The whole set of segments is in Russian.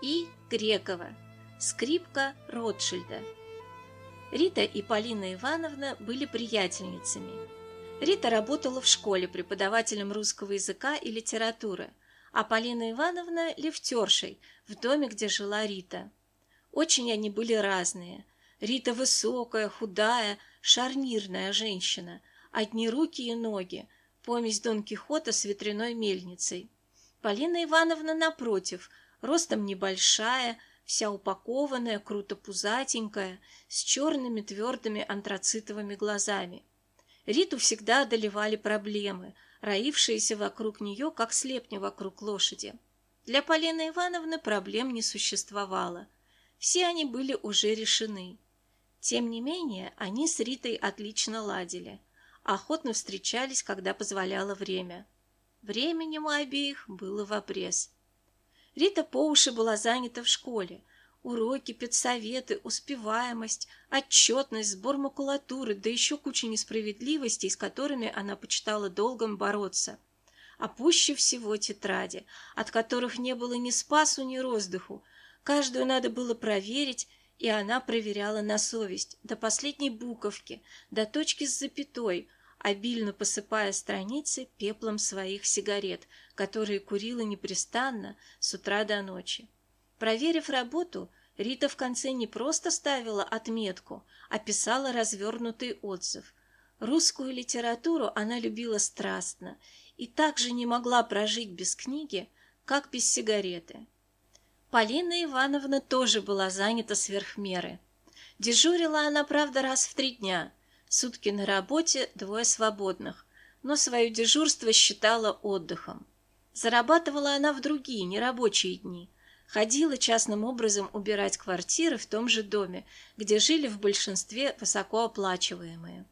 И. Грекова. Скрипка Ротшильда. Рита и Полина Ивановна были приятельницами. Рита работала в школе преподавателем русского языка и литературы, а Полина Ивановна – лифтершей в доме, где жила Рита. Очень они были разные. Рита высокая, худая, шарнирная женщина, одни руки и ноги, помесь Дон Кихота с ветряной мельницей. Полина Ивановна, напротив, ростом небольшая, вся упакованная, круто пузатенькая, с черными твердыми антрацитовыми глазами. Риту всегда одолевали проблемы, роившиеся вокруг нее, как слепни вокруг лошади. Для Полины Ивановны проблем не существовало. Все они были уже решены. Тем не менее, они с Ритой отлично ладили, охотно встречались, когда позволяло время. Времени у обеих было в обрез. Рита по уши была занята в школе. Уроки, педсоветы, успеваемость, отчетность, сбор макулатуры, да еще куча несправедливостей, с которыми она почитала долгом бороться. А пуще всего тетради, от которых не было ни спасу, ни роздыху. Каждую надо было проверить, и она проверяла на совесть, до последней буковки, до точки с запятой – обильно посыпая страницы пеплом своих сигарет, которые курила непрестанно с утра до ночи. Проверив работу, Рита в конце не просто ставила отметку, а писала развернутый отзыв. Русскую литературу она любила страстно и также не могла прожить без книги, как без сигареты. Полина Ивановна тоже была занята сверх меры. Дежурила она, правда, раз в три дня – Сутки на работе, двое свободных, но свое дежурство считала отдыхом. Зарабатывала она в другие, нерабочие дни. Ходила частным образом убирать квартиры в том же доме, где жили в большинстве высокооплачиваемые.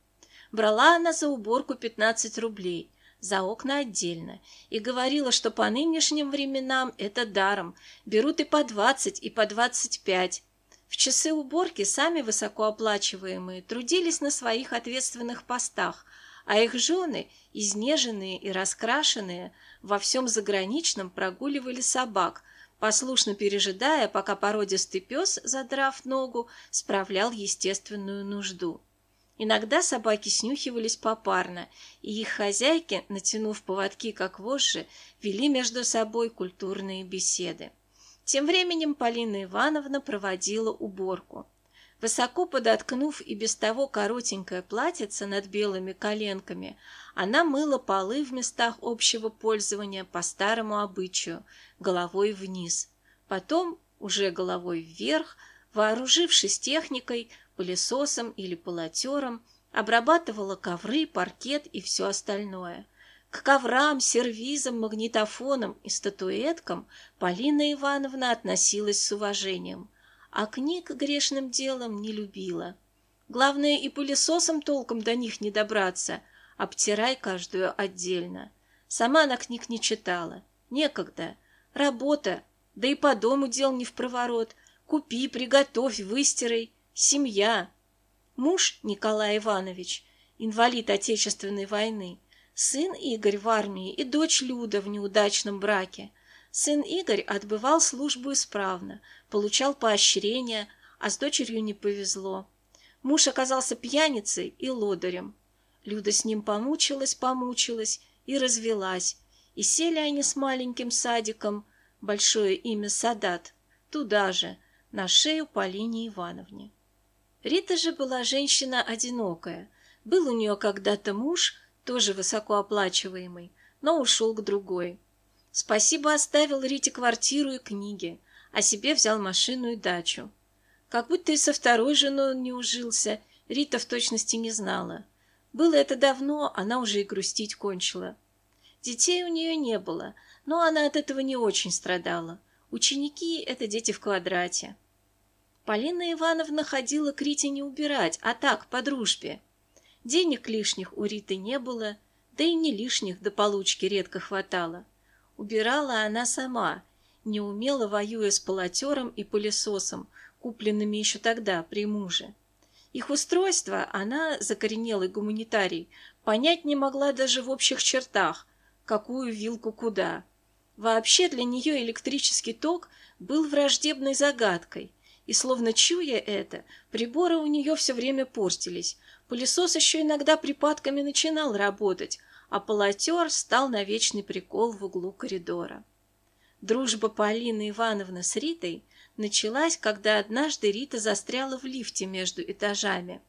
Брала она за уборку 15 рублей, за окна отдельно, и говорила, что по нынешним временам это даром, берут и по 20, и по 25, в часы уборки сами высокооплачиваемые трудились на своих ответственных постах, а их жены, изнеженные и раскрашенные, во всем заграничном прогуливали собак, послушно пережидая, пока породистый пес, задрав ногу, справлял естественную нужду. Иногда собаки снюхивались попарно, и их хозяйки, натянув поводки как вожжи, вели между собой культурные беседы. Тем временем Полина Ивановна проводила уборку. Высоко подоткнув и без того коротенькое платьице над белыми коленками, она мыла полы в местах общего пользования по старому обычаю, головой вниз. Потом, уже головой вверх, вооружившись техникой, пылесосом или полотером, обрабатывала ковры, паркет и все остальное – к коврам, сервизам, магнитофонам и статуэткам Полина Ивановна относилась с уважением, а книг грешным делом не любила. Главное, и пылесосом толком до них не добраться, обтирай каждую отдельно. Сама она книг не читала, некогда. Работа, да и по дому дел не в проворот. Купи, приготовь, выстирай. Семья. Муж Николай Иванович, инвалид Отечественной войны, сын Игорь в армии и дочь Люда в неудачном браке. Сын Игорь отбывал службу исправно, получал поощрения, а с дочерью не повезло. Муж оказался пьяницей и лодырем. Люда с ним помучилась, помучилась и развелась. И сели они с маленьким садиком, большое имя Садат, туда же, на шею Полине Ивановне. Рита же была женщина одинокая. Был у нее когда-то муж, тоже высокооплачиваемый, но ушел к другой. Спасибо оставил Рите квартиру и книги, а себе взял машину и дачу. Как будто и со второй женой он не ужился, Рита в точности не знала. Было это давно, она уже и грустить кончила. Детей у нее не было, но она от этого не очень страдала. Ученики — это дети в квадрате. Полина Ивановна ходила к Рите не убирать, а так, по дружбе. Денег лишних у Риты не было, да и не лишних до получки редко хватало. Убирала она сама, неумело воюя с полотером и пылесосом, купленными еще тогда при муже. Их устройство она, закоренелый гуманитарий, понять не могла даже в общих чертах, какую вилку куда. Вообще для нее электрический ток был враждебной загадкой, и, словно чуя это, приборы у нее все время портились. Пылесос еще иногда припадками начинал работать, а полотер стал на вечный прикол в углу коридора. Дружба Полины Ивановны с Ритой началась, когда однажды Рита застряла в лифте между этажами.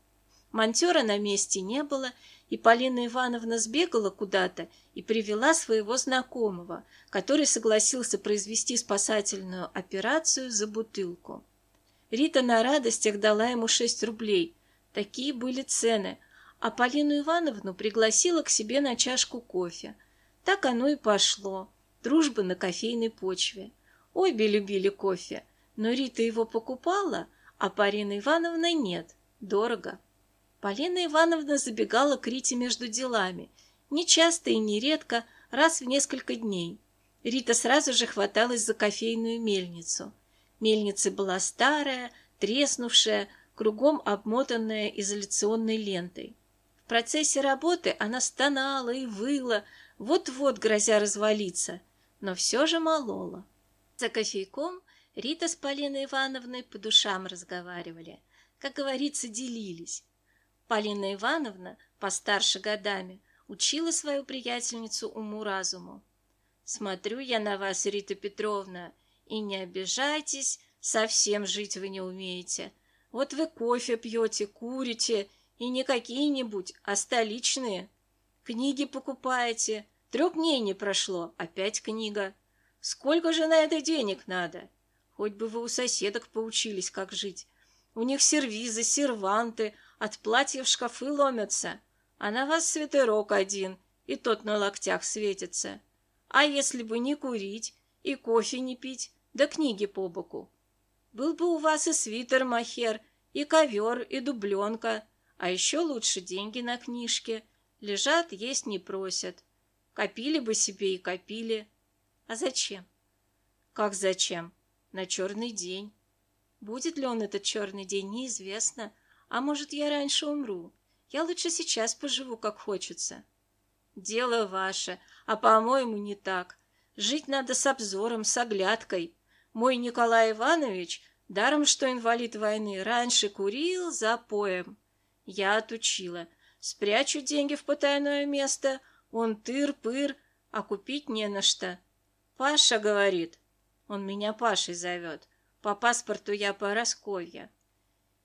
Монтера на месте не было, и Полина Ивановна сбегала куда-то и привела своего знакомого, который согласился произвести спасательную операцию за бутылку. Рита на радостях дала ему шесть рублей. Такие были цены, а Полину Ивановну пригласила к себе на чашку кофе. Так оно и пошло. Дружба на кофейной почве. Обе любили кофе, но Рита его покупала, а Полина Ивановна нет. Дорого. Полина Ивановна забегала к Рите между делами. Не часто и не редко, раз в несколько дней. Рита сразу же хваталась за кофейную мельницу. Мельница была старая, треснувшая, кругом обмотанная изоляционной лентой. В процессе работы она стонала и выла, вот-вот грозя развалиться, но все же молола. За кофейком Рита с Полиной Ивановной по душам разговаривали, как говорится, делились. Полина Ивановна, постарше годами, учила свою приятельницу уму-разуму. «Смотрю я на вас, Рита Петровна, и не обижайтесь, совсем жить вы не умеете. Вот вы кофе пьете, курите, и не какие-нибудь, а столичные. Книги покупаете, трех дней не прошло, опять книга. Сколько же на это денег надо? Хоть бы вы у соседок поучились, как жить. У них сервизы, серванты, от платьев шкафы ломятся, а на вас свитерок один, и тот на локтях светится. А если бы не курить и кофе не пить, да книги по боку? Был бы у вас и свитер махер, и ковер, и дубленка, а еще лучше деньги на книжке. Лежат, есть не просят. Копили бы себе и копили. А зачем? Как зачем? На черный день. Будет ли он этот черный день, неизвестно. А может, я раньше умру? Я лучше сейчас поживу, как хочется. Дело ваше, а, по-моему, не так. Жить надо с обзором, с оглядкой. Мой Николай Иванович, даром что инвалид войны, раньше курил за поем. Я отучила. Спрячу деньги в потайное место, он тыр-пыр, а купить не на что. Паша говорит, он меня Пашей зовет, по паспорту я Поросковья.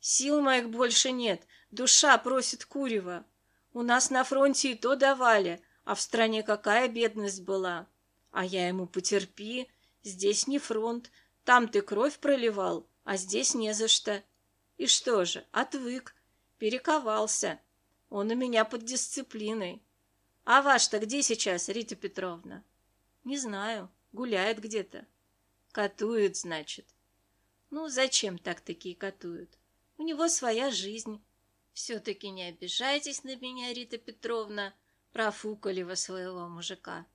Сил моих больше нет, душа просит курева. У нас на фронте и то давали, а в стране какая бедность была. А я ему потерпи, здесь не фронт, там ты кровь проливал, а здесь не за что. И что же, отвык, перековался. Он у меня под дисциплиной. А ваш-то где сейчас, Рита Петровна? Не знаю, гуляет где-то. Катуют, значит. Ну, зачем так такие катуют? У него своя жизнь. Все-таки не обижайтесь на меня, Рита Петровна, профукали вы своего мужика.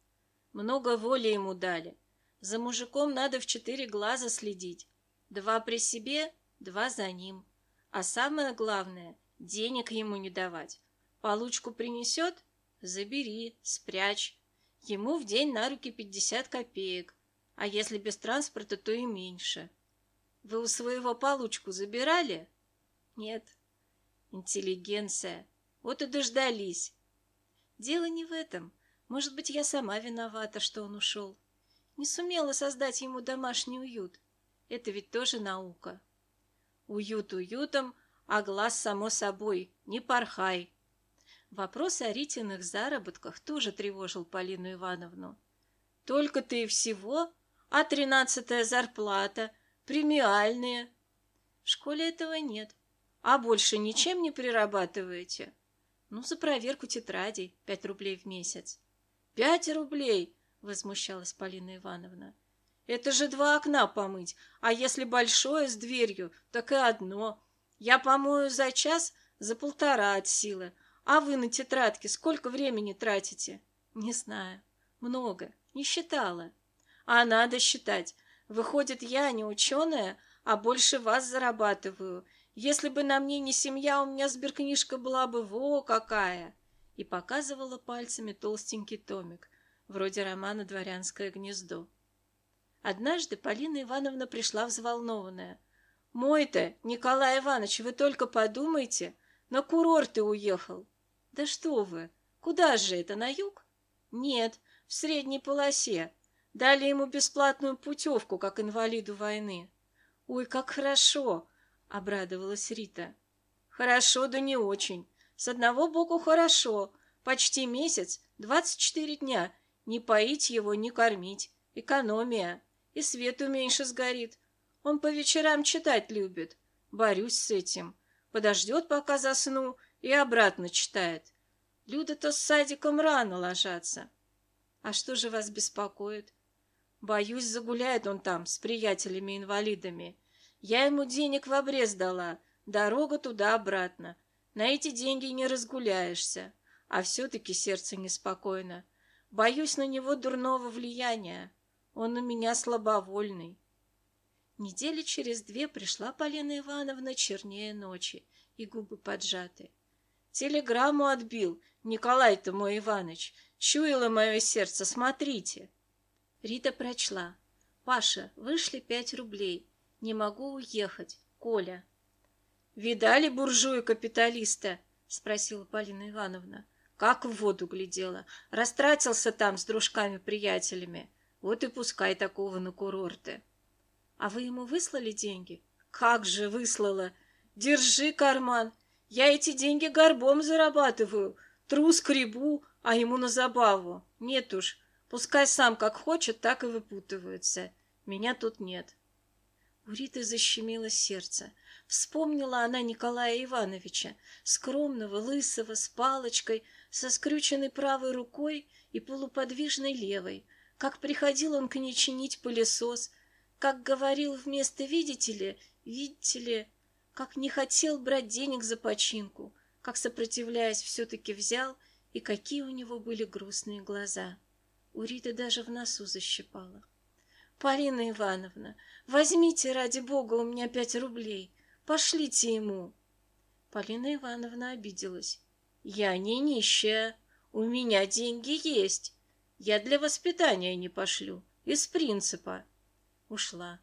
Много воли ему дали. За мужиком надо в четыре глаза следить. Два при себе, два за ним. А самое главное, денег ему не давать. Получку принесет – забери, спрячь. Ему в день на руки пятьдесят копеек, а если без транспорта, то и меньше. Вы у своего получку забирали? Нет. Интеллигенция. Вот и дождались. Дело не в этом. Может быть, я сама виновата, что он ушел. Не сумела создать ему домашний уют. Это ведь тоже наука. Уют уютом, а глаз само собой. Не порхай. Вопрос о Ритиных заработках тоже тревожил Полину Ивановну. Только ты и всего, а тринадцатая зарплата, премиальные. В школе этого нет. А больше ничем не прирабатываете? Ну, за проверку тетрадей пять рублей в месяц. Пять рублей? Возмущалась Полина Ивановна. Это же два окна помыть, а если большое с дверью, так и одно. Я помою за час, за полтора от силы. А вы на тетрадке сколько времени тратите? Не знаю. Много. Не считала. А надо считать. Выходит, я не ученая, а больше вас зарабатываю. Если бы на мне не семья, у меня сберкнижка была бы во какая!» И показывала пальцами толстенький томик, вроде романа «Дворянское гнездо». Однажды Полина Ивановна пришла взволнованная. «Мой-то, Николай Иванович, вы только подумайте, на курорт ты уехал». «Да что вы, куда же это, на юг?» «Нет, в средней полосе. Дали ему бесплатную путевку, как инвалиду войны». «Ой, как хорошо!» — обрадовалась Рита. «Хорошо, да не очень. С одного боку хорошо. Почти месяц, двадцать четыре дня. Не поить его, не кормить. Экономия и свету меньше сгорит. Он по вечерам читать любит. Борюсь с этим. Подождет, пока засну, и обратно читает. Люда-то с садиком рано ложатся. А что же вас беспокоит? Боюсь, загуляет он там с приятелями-инвалидами. Я ему денег в обрез дала, дорога туда-обратно. На эти деньги не разгуляешься, а все-таки сердце неспокойно. Боюсь на него дурного влияния. Он у меня слабовольный. Недели через две пришла Полина Ивановна чернее ночи и губы поджаты. Телеграмму отбил Николай-то мой Иваныч. Чуяло мое сердце, смотрите. Рита прочла. Паша, вышли пять рублей. Не могу уехать. Коля. Видали буржуя-капиталиста? Спросила Полина Ивановна. Как в воду глядела. Растратился там с дружками-приятелями. Вот и пускай такого на курорты. А вы ему выслали деньги? Как же выслала? Держи карман. Я эти деньги горбом зарабатываю. Тру скребу, а ему на забаву. Нет уж, пускай сам как хочет, так и выпутывается. Меня тут нет. У Риты защемило сердце. Вспомнила она Николая Ивановича, скромного, лысого, с палочкой, со скрюченной правой рукой и полуподвижной левой, как приходил он к ней чинить пылесос, как говорил вместо «видите ли», «видите ли», как не хотел брать денег за починку, как, сопротивляясь, все-таки взял, и какие у него были грустные глаза. У Риты даже в носу защипала. «Полина Ивановна, возьмите, ради бога, у меня пять рублей, пошлите ему». Полина Ивановна обиделась. «Я не нищая, у меня деньги есть». Я для воспитания не пошлю, из принципа. Ушла.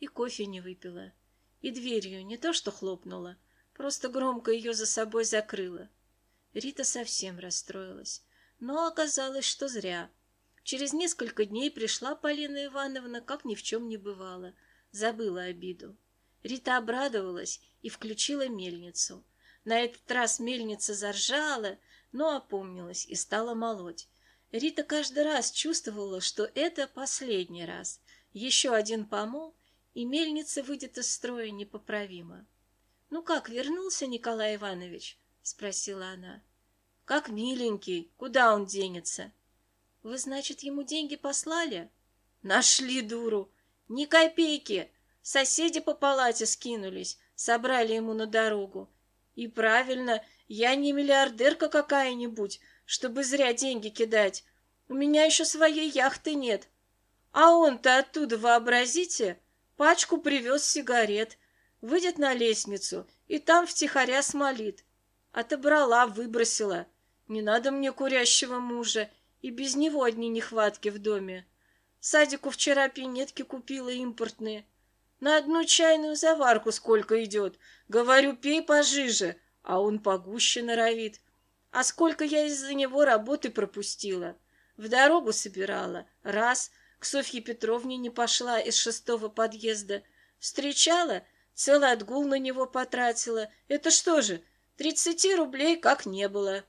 И кофе не выпила. И дверью не то что хлопнула, просто громко ее за собой закрыла. Рита совсем расстроилась. Но оказалось, что зря. Через несколько дней пришла Полина Ивановна, как ни в чем не бывало. Забыла обиду. Рита обрадовалась и включила мельницу. На этот раз мельница заржала, но опомнилась и стала молоть. Рита каждый раз чувствовала, что это последний раз. Еще один помол, и мельница выйдет из строя непоправимо. «Ну как, вернулся Николай Иванович?» — спросила она. «Как миленький, куда он денется?» «Вы, значит, ему деньги послали?» «Нашли дуру! Ни копейки! Соседи по палате скинулись, собрали ему на дорогу. И правильно, я не миллиардерка какая-нибудь, чтобы зря деньги кидать. У меня еще своей яхты нет. А он-то оттуда, вообразите, пачку привез сигарет, выйдет на лестницу и там втихаря смолит. Отобрала, выбросила. Не надо мне курящего мужа, и без него одни нехватки в доме. Садику вчера пинетки купила импортные. На одну чайную заварку сколько идет. Говорю, пей пожиже, а он погуще норовит. А сколько я из-за него работы пропустила. В дорогу собирала. Раз. К Софье Петровне не пошла из шестого подъезда. Встречала. Целый отгул на него потратила. Это что же, тридцати рублей как не было.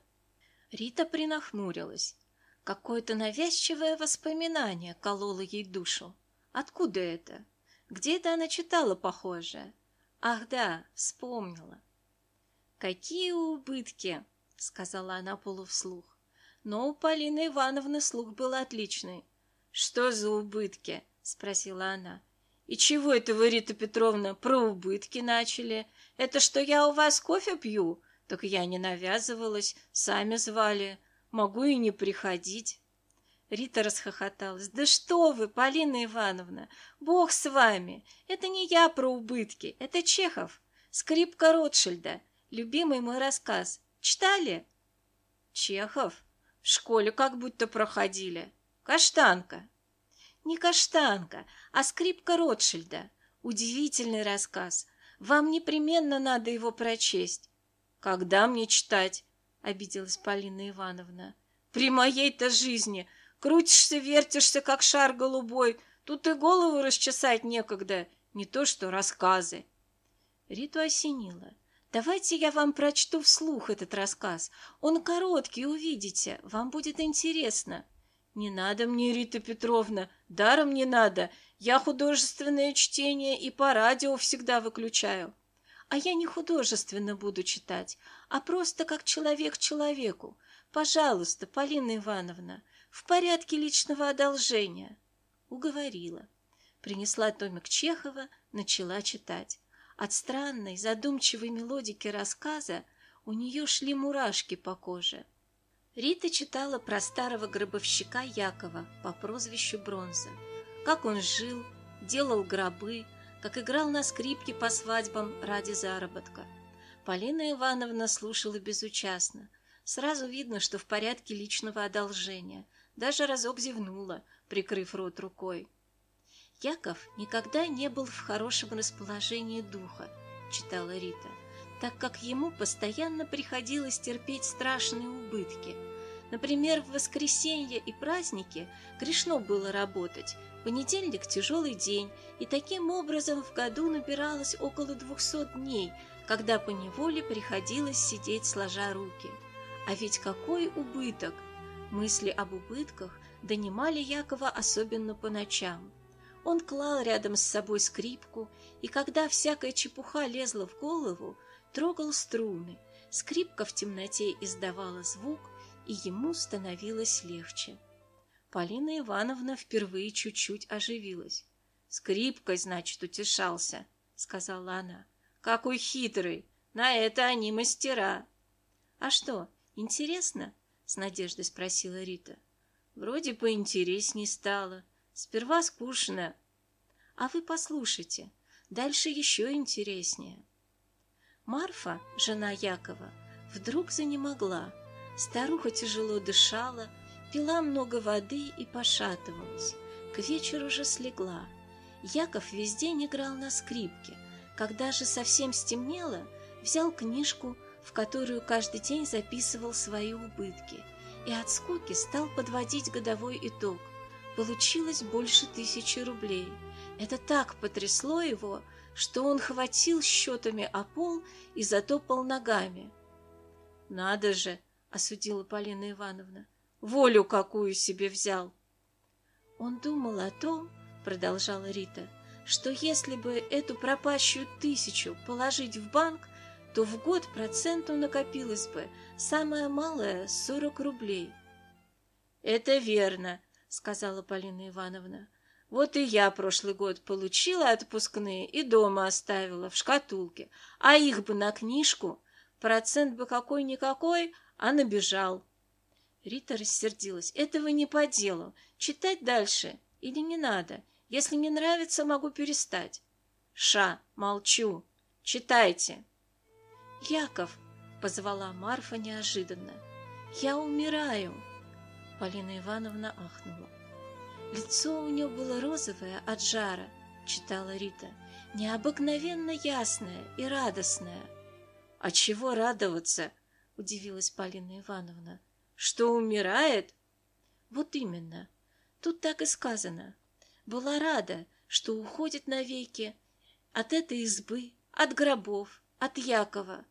Рита принахмурилась. Какое-то навязчивое воспоминание кололо ей душу. Откуда это? Где это она читала похожее? Ах да, вспомнила. Какие убытки! — сказала она полувслух. Но у Полины Ивановны слух был отличный. «Что за убытки?» — спросила она. «И чего это вы, Рита Петровна, про убытки начали? Это что я у вас кофе пью? Так я не навязывалась, сами звали. Могу и не приходить». Рита расхохоталась. «Да что вы, Полина Ивановна, бог с вами! Это не я про убытки, это Чехов, скрипка Ротшильда, любимый мой рассказ. Читали? Чехов? В школе как будто проходили. Каштанка. Не каштанка, а скрипка Ротшильда. Удивительный рассказ. Вам непременно надо его прочесть. Когда мне читать? Обиделась Полина Ивановна. При моей-то жизни крутишься, вертишься, как шар голубой. Тут и голову расчесать некогда, не то что рассказы. Риту осенило. Давайте я вам прочту вслух этот рассказ. Он короткий, увидите, вам будет интересно. Не надо мне, Рита Петровна, даром не надо. Я художественное чтение и по радио всегда выключаю. А я не художественно буду читать, а просто как человек человеку. Пожалуйста, Полина Ивановна, в порядке личного одолжения. Уговорила. Принесла томик Чехова, начала читать. От странной, задумчивой мелодики рассказа у нее шли мурашки по коже. Рита читала про старого гробовщика Якова по прозвищу Бронза. Как он жил, делал гробы, как играл на скрипке по свадьбам ради заработка. Полина Ивановна слушала безучастно. Сразу видно, что в порядке личного одолжения. Даже разок зевнула, прикрыв рот рукой. Яков никогда не был в хорошем расположении духа, читала Рита, так как ему постоянно приходилось терпеть страшные убытки. Например, в воскресенье и праздники грешно было работать, понедельник – тяжелый день, и таким образом в году набиралось около двухсот дней, когда по неволе приходилось сидеть сложа руки. А ведь какой убыток! Мысли об убытках донимали Якова особенно по ночам. Он клал рядом с собой скрипку, и когда всякая чепуха лезла в голову, трогал струны. Скрипка в темноте издавала звук, и ему становилось легче. Полина Ивановна впервые чуть-чуть оживилась. «Скрипкой, значит, утешался», — сказала она. «Какой хитрый! На это они мастера!» «А что, интересно?» — с надеждой спросила Рита. «Вроде поинтересней стало. Сперва скучно. А вы послушайте, дальше еще интереснее. Марфа, жена Якова, вдруг занемогла. Старуха тяжело дышала, пила много воды и пошатывалась. К вечеру же слегла. Яков весь день играл на скрипке. Когда же совсем стемнело, взял книжку, в которую каждый день записывал свои убытки, и от скуки стал подводить годовой итог получилось больше тысячи рублей. Это так потрясло его, что он хватил счетами о пол и затопал ногами. «Надо же!» — осудила Полина Ивановна. «Волю какую себе взял!» Он думал о том, — продолжала Рита, — что если бы эту пропащую тысячу положить в банк, то в год проценту накопилось бы самое малое — сорок рублей. «Это верно!» Сказала Полина Ивановна. Вот и я прошлый год получила отпускные и дома оставила в шкатулке, а их бы на книжку, процент бы какой-никакой, а набежал. Рита рассердилась. Этого не по делу. Читать дальше или не надо? Если не нравится, могу перестать. Ша, молчу. Читайте. Яков, позвала Марфа неожиданно. Я умираю. Полина Ивановна ахнула. Лицо у нее было розовое от жара, читала Рита, необыкновенно ясное и радостное. А чего радоваться? удивилась Полина Ивановна. Что умирает? Вот именно. Тут так и сказано. Была рада, что уходит навеки от этой избы, от гробов, от Якова.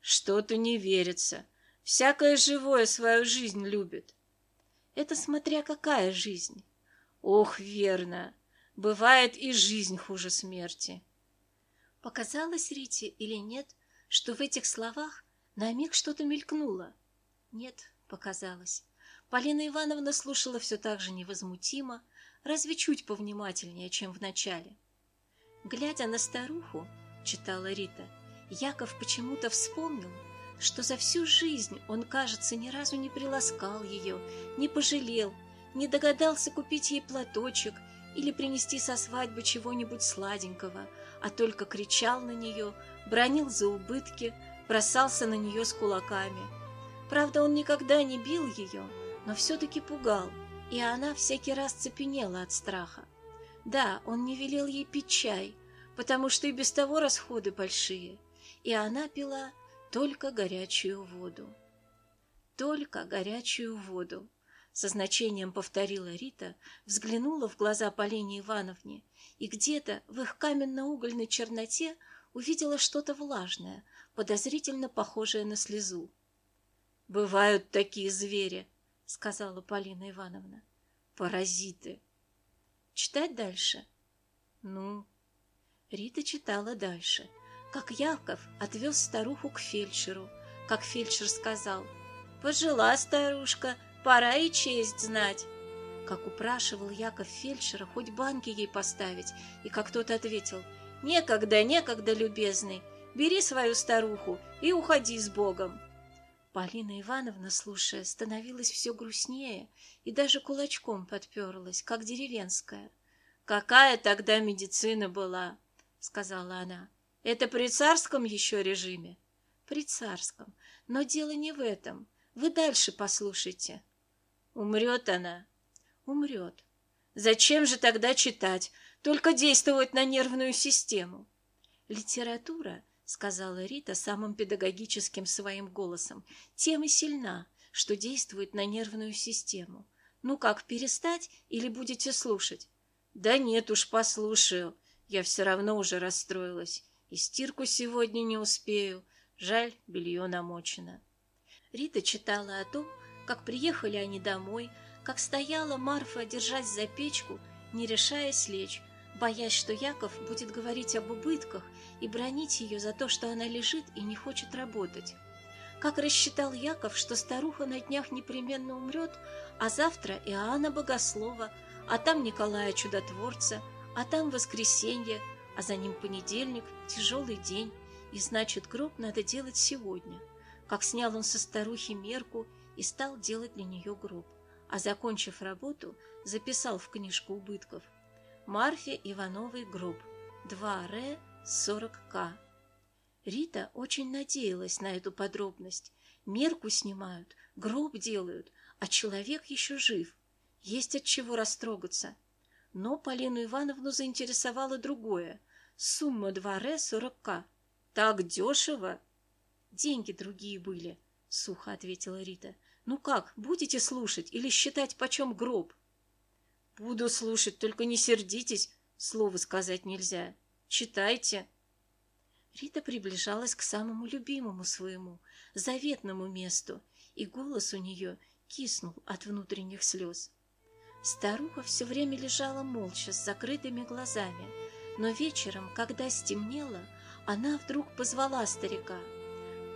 Что-то не верится. Всякое живое свою жизнь любит. Это смотря какая жизнь. Ох, верно. Бывает и жизнь хуже смерти. Показалось Рите или нет, что в этих словах на миг что-то мелькнуло? Нет, показалось. Полина Ивановна слушала все так же невозмутимо, разве чуть повнимательнее, чем в начале. Глядя на старуху, читала Рита, Яков почему-то вспомнил, что за всю жизнь он, кажется, ни разу не приласкал ее, не пожалел, не догадался купить ей платочек или принести со свадьбы чего-нибудь сладенького, а только кричал на нее, бронил за убытки, бросался на нее с кулаками. Правда, он никогда не бил ее, но все-таки пугал. и она всякий раз цепенела от страха. Да, он не велел ей пить чай, потому что и без того расходы большие, и она пила только горячую воду. Только горячую воду, со значением повторила Рита, взглянула в глаза Полине Ивановне и где-то в их каменно-угольной черноте увидела что-то влажное, подозрительно похожее на слезу. «Бывают такие звери», — сказала Полина Ивановна. «Паразиты». «Читать дальше?» «Ну?» Рита читала дальше, как Яков отвез старуху к фельдшеру, как фельдшер сказал «Пожила старушка, пора и честь знать». Как упрашивал Яков фельдшера хоть банки ей поставить, и как тот ответил «Некогда, некогда, любезный, бери свою старуху и уходи с Богом». Полина Ивановна, слушая, становилась все грустнее и даже кулачком подперлась, как деревенская. «Какая тогда медицина была!» — сказала она. «Это при царском еще режиме?» «При царском. Но дело не в этом. Вы дальше послушайте». «Умрет она?» «Умрет. Зачем же тогда читать? Только действовать на нервную систему». Литература — сказала Рита самым педагогическим своим голосом, тем и сильна, что действует на нервную систему. Ну как, перестать или будете слушать? Да нет уж, послушаю. Я все равно уже расстроилась. И стирку сегодня не успею. Жаль, белье намочено. Рита читала о том, как приехали они домой, как стояла Марфа, держась за печку, не решаясь лечь, боясь, что Яков будет говорить об убытках и бронить ее за то, что она лежит и не хочет работать. Как рассчитал Яков, что старуха на днях непременно умрет, а завтра Иоанна Богослова, а там Николая Чудотворца, а там воскресенье, а за ним понедельник, тяжелый день, и значит, гроб надо делать сегодня. Как снял он со старухи мерку и стал делать для нее гроб, а, закончив работу, записал в книжку убытков – Марфе Ивановой гроб. 2 Р 40 К. Рита очень надеялась на эту подробность. Мерку снимают, гроб делают, а человек еще жив. Есть от чего растрогаться. Но Полину Ивановну заинтересовало другое. Сумма 2 Р 40 К. Так дешево. Деньги другие были, сухо ответила Рита. Ну как, будете слушать или считать почем гроб? Буду слушать, только не сердитесь, слова сказать нельзя. Читайте. Рита приближалась к самому любимому своему, заветному месту, и голос у нее киснул от внутренних слез. Старуха все время лежала молча, с закрытыми глазами, но вечером, когда стемнело, она вдруг позвала старика.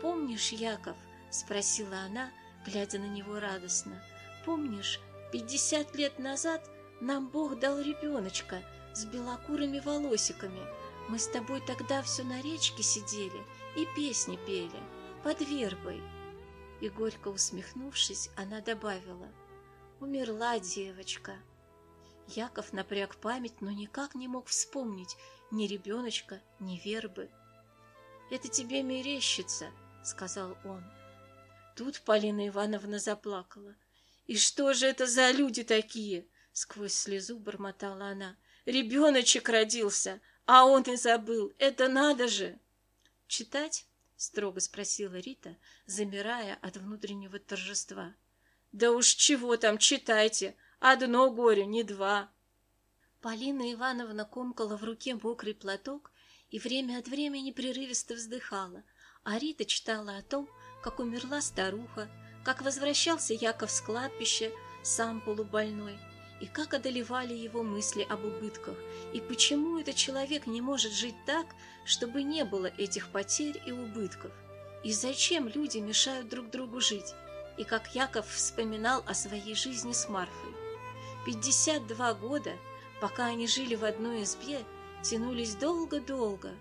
«Помнишь, Яков?» — спросила она, глядя на него радостно. «Помнишь, пятьдесят лет назад нам Бог дал ребеночка с белокурыми волосиками. Мы с тобой тогда все на речке сидели и песни пели под вербой. И горько усмехнувшись, она добавила, «Умерла девочка». Яков напряг память, но никак не мог вспомнить ни ребеночка, ни вербы. «Это тебе мерещится», — сказал он. Тут Полина Ивановна заплакала. «И что же это за люди такие? Сквозь слезу бормотала она. Ребеночек родился, а он и забыл. Это надо же! Читать? Строго спросила Рита, замирая от внутреннего торжества. Да уж чего там, читайте. Одно горе, не два. Полина Ивановна комкала в руке мокрый платок и время от времени прерывисто вздыхала, а Рита читала о том, как умерла старуха, как возвращался Яков с кладбища, сам полубольной, и как одолевали его мысли об убытках, и почему этот человек не может жить так, чтобы не было этих потерь и убытков, и зачем люди мешают друг другу жить, и как Яков вспоминал о своей жизни с Марфой. 52 года, пока они жили в одной избе, тянулись долго-долго,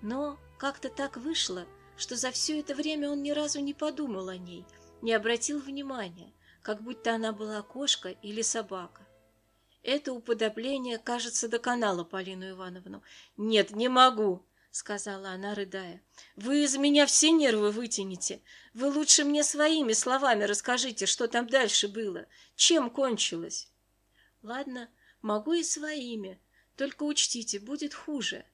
но как-то так вышло, что за все это время он ни разу не подумал о ней, не обратил внимания, как будто она была кошка или собака. Это уподобление, кажется, доконало Полину Ивановну. «Нет, не могу!» — сказала она, рыдая. «Вы из меня все нервы вытянете. Вы лучше мне своими словами расскажите, что там дальше было, чем кончилось». «Ладно, могу и своими, только учтите, будет хуже».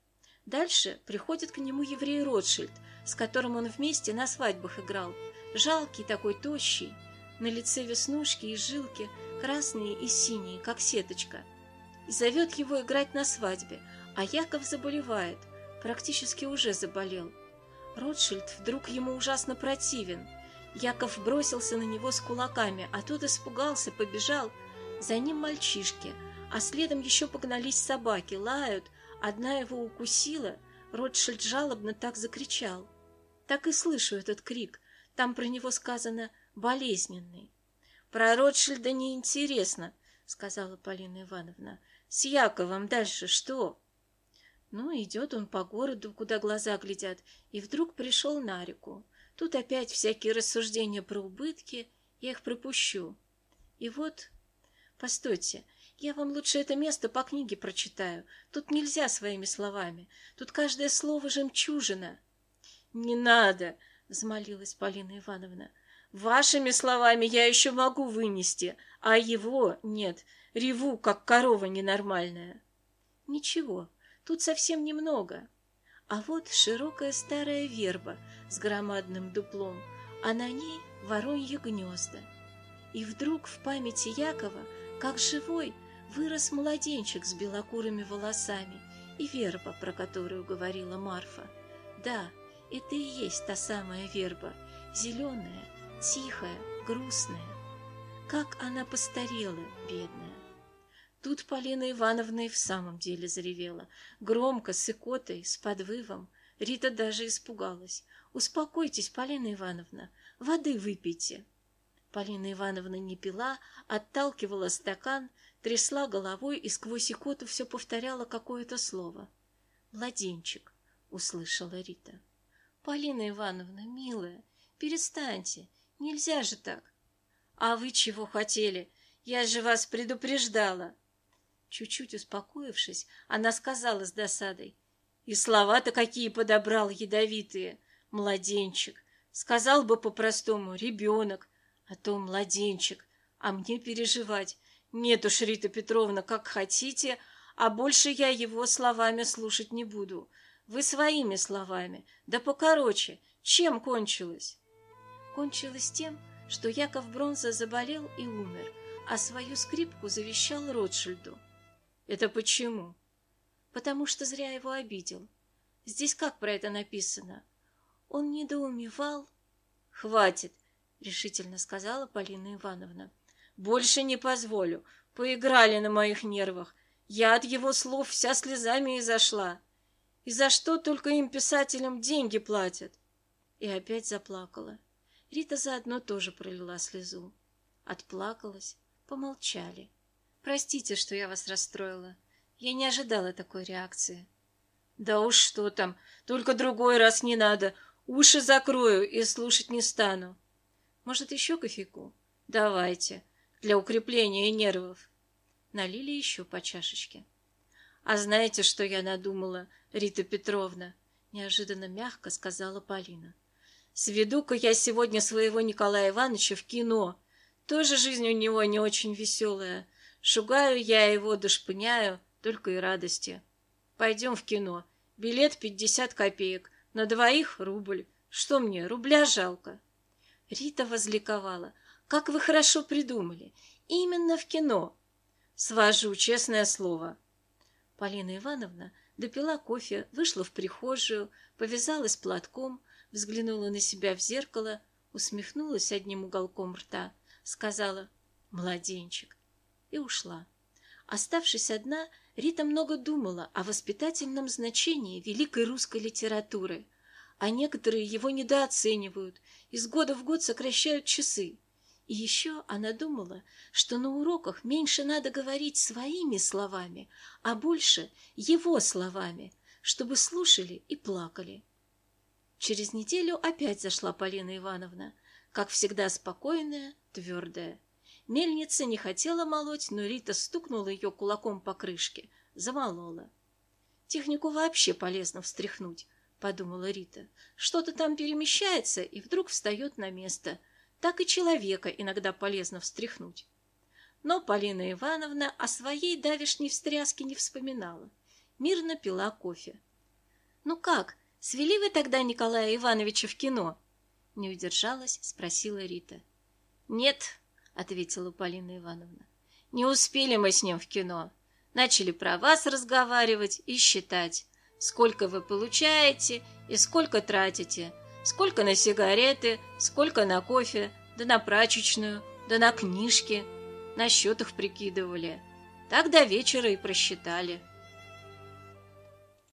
Дальше приходит к нему еврей Ротшильд, с которым он вместе на свадьбах играл. Жалкий такой, тощий, на лице веснушки и жилки, красные и синие, как сеточка. И зовет его играть на свадьбе, а Яков заболевает – практически уже заболел. Ротшильд вдруг ему ужасно противен. Яков бросился на него с кулаками, а тот испугался, побежал. За ним мальчишки, а следом еще погнались собаки, лают. Одна его укусила, Ротшильд жалобно так закричал. Так и слышу этот крик. Там про него сказано «болезненный». «Про Ротшильда неинтересно», — сказала Полина Ивановна. «С Яковом дальше что?» Ну, идет он по городу, куда глаза глядят, и вдруг пришел на реку. Тут опять всякие рассуждения про убытки, я их пропущу. И вот... Постойте, я вам лучше это место по книге прочитаю. Тут нельзя своими словами. Тут каждое слово жемчужина. Не надо, взмолилась Полина Ивановна. Вашими словами я еще могу вынести, а его нет. Реву, как корова ненормальная. Ничего, Тут совсем немного. А вот широкая старая верба с громадным дуплом, а на ней воронье гнезда. И вдруг в памяти Якова, как живой, вырос младенчик с белокурыми волосами и верба, про которую говорила Марфа. Да, это и есть та самая верба, зеленая, тихая, грустная. Как она постарела, бедная. Тут Полина Ивановна и в самом деле заревела. Громко, с икотой, с подвывом. Рита даже испугалась. «Успокойтесь, Полина Ивановна, воды выпейте». Полина Ивановна не пила, отталкивала стакан, трясла головой и сквозь икоту все повторяла какое-то слово. «Младенчик», — услышала Рита. «Полина Ивановна, милая, перестаньте, нельзя же так». «А вы чего хотели? Я же вас предупреждала». Чуть-чуть успокоившись, она сказала с досадой. И слова-то какие подобрал ядовитые. Младенчик. Сказал бы по-простому ребенок, а то младенчик. А мне переживать. Нет уж, Рита Петровна, как хотите, а больше я его словами слушать не буду. Вы своими словами, да покороче. Чем кончилось? Кончилось тем, что Яков Бронза заболел и умер, а свою скрипку завещал Ротшильду. Это почему? Потому что зря его обидел. Здесь как про это написано? Он недоумевал. Хватит, решительно сказала Полина Ивановна. Больше не позволю. Поиграли на моих нервах. Я от его слов вся слезами изошла. И за что только им, писателям, деньги платят? И опять заплакала. Рита заодно тоже пролила слезу. Отплакалась, помолчали. Простите, что я вас расстроила. Я не ожидала такой реакции. Да уж что там, только другой раз не надо. Уши закрою и слушать не стану. Может, еще кофейку? Давайте, для укрепления нервов. Налили еще по чашечке. А знаете, что я надумала, Рита Петровна? Неожиданно мягко сказала Полина. Сведу-ка я сегодня своего Николая Ивановича в кино. Тоже жизнь у него не очень веселая. Шугаю я его, дошпыняю, только и радости. Пойдем в кино. Билет пятьдесят копеек. На двоих рубль. Что мне, рубля жалко?» Рита возликовала. «Как вы хорошо придумали. Именно в кино. Свожу, честное слово». Полина Ивановна допила кофе, вышла в прихожую, повязалась платком, взглянула на себя в зеркало, усмехнулась одним уголком рта, сказала «Младенчик, и ушла. Оставшись одна, Рита много думала о воспитательном значении великой русской литературы, а некоторые его недооценивают, из года в год сокращают часы. И еще она думала, что на уроках меньше надо говорить своими словами, а больше его словами, чтобы слушали и плакали. Через неделю опять зашла Полина Ивановна, как всегда спокойная, твердая. Мельница не хотела молоть, но Рита стукнула ее кулаком по крышке, замолола. Технику вообще полезно встряхнуть, подумала Рита. Что-то там перемещается и вдруг встает на место. Так и человека иногда полезно встряхнуть. Но Полина Ивановна о своей давешней встряске не вспоминала. Мирно пила кофе. «Ну как, свели вы тогда Николая Ивановича в кино?» Не удержалась, спросила Рита. «Нет», — ответила Полина Ивановна. «Не успели мы с ним в кино. Начали про вас разговаривать и считать, сколько вы получаете и сколько тратите, сколько на сигареты, сколько на кофе, да на прачечную, да на книжки» на счетах прикидывали. Так до вечера и просчитали.